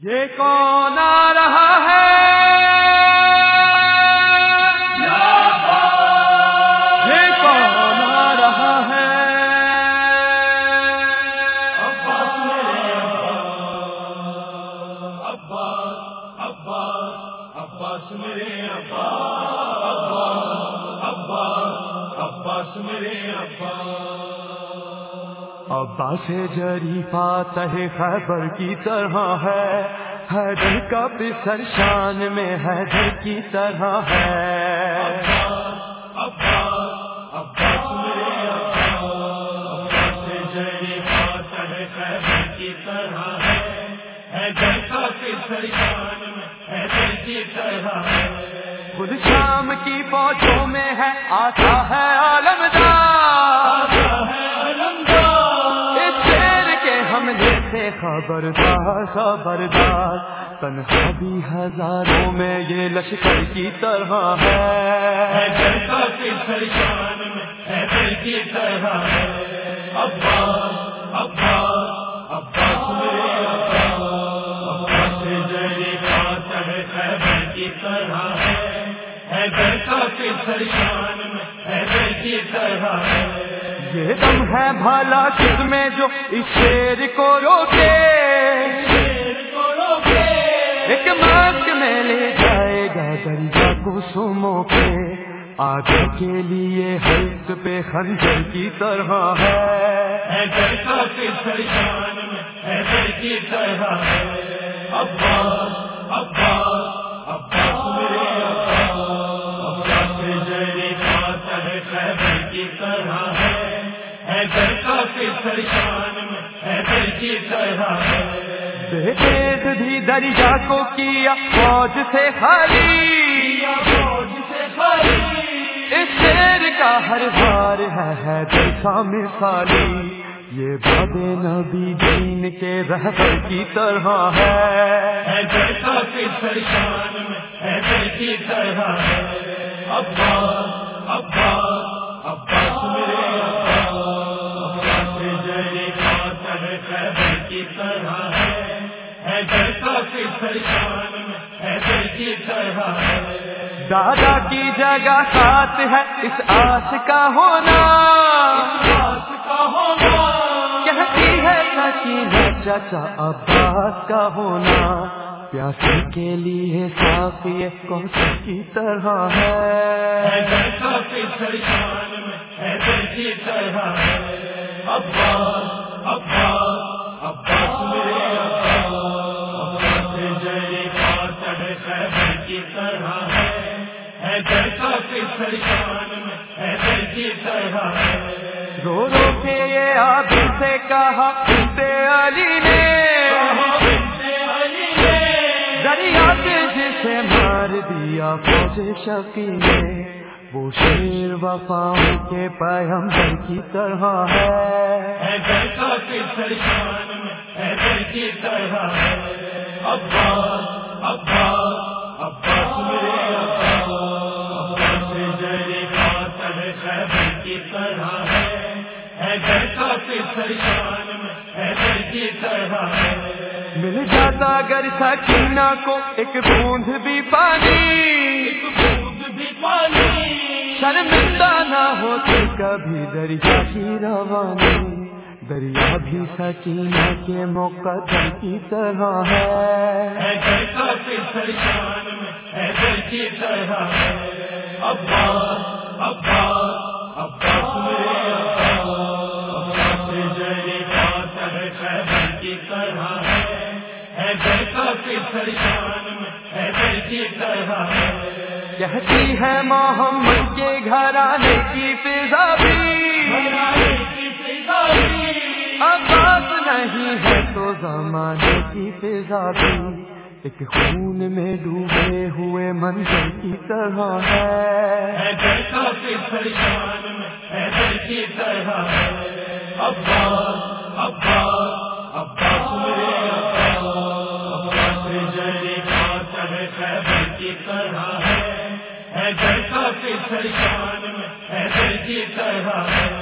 یہ کون آ رہا ہے؟ یہ کون آ رہا ہے؟ عباس میرے عباس میرے میرے سے جری پاتہ خیبر کی طرح ہے۔ حیدر کا پسر شان میں حیدر کی طرح ہے۔ خود شام کی فوجوں میں ہے، آتا ہے عالمدار خبردار خبردار تنہا بھی ہزاروں میں یہ لشکر کی طرح ہے۔ حیدر کا کی طرح ہے۔ ابا ابا عباس ابا عباس جری کی طرح ہے۔ حیدر کا پسر شان میں حیدر کی طرح ہے۔ یہ دم ہے بھالا کس میں جو اس شیر کو روکے۔ ایک ماسک میں لے جائے گا دریا کو سمو کے آگے کے لیے حلق پہ خنجر کی طرح ہے۔ کی طرح ہے۔ تیز بھی دریا کو کیا، فوج سے خالی۔ فوج سے خالی اس شیر کا ہر بار ہے حیدر مثالی۔ یہ باب نبی دین کے رہبر کی طرح ہے۔ حیدر حیدر کی طرح ہے۔ خیبر کی طرح ہے حیدر کا شان حیدر کی طرح ہے دادا کی جگہ ساتھ ہے اس آس کا ہونا۔ عباس کا ہونا کہتی ہے سکینہ چچا عباس کا ہونا۔ پیاسے کے لیے صافی کوثر کی طرح ہے حیدر کا شان حیدر کی طرح ہے؟ عباس۔ رو رو کے یہ آپ سے کہا علی نے دریا کے جسے مار دیا فوج شکی نے وہ شیر وفاؤں کے پیغمبر کی طرح ہے حیدر کا پسر شان حیدر کی طرح۔ ابا ابا عباس میرے عباس جری پاتہ خیبر کی طرح ہے۔ حیدر کا پسر شان میں حیدر کی طرح ہے۔ مل جاتا اگر سکینہ کو ایک بوند بھی پانی۔ دودھ بھی پانی۔ شرمندہ نہ ہوتی کبھی دریا کی روانی۔ دریا بھی سکینہ کے مقدم کی طرح ہے۔ حیدر کا پسر شان میں حیدر کی طرح ہے۔ ابا ابا عباس میرے ابا عباس جری پاتہ خیبر کی طرح ہے۔ حیدر کا پسر شان میں حیدر کی طرح ہے۔ کہتی ہے محمد کے گھرانے کی فضا زمانے کی فضا بھی ایک خون میں ڈوبے ہوئے منظر کی طرح ہے۔ حیدر کا پسر شان کی طرح ہے۔ ابا ابا عباس ابا کی طرح ہے۔ حیدر کا پسر شان میں حیدر کی طرح ہے۔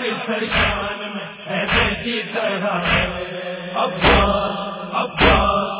سرکار میں ایسے کی طرح ہے عباس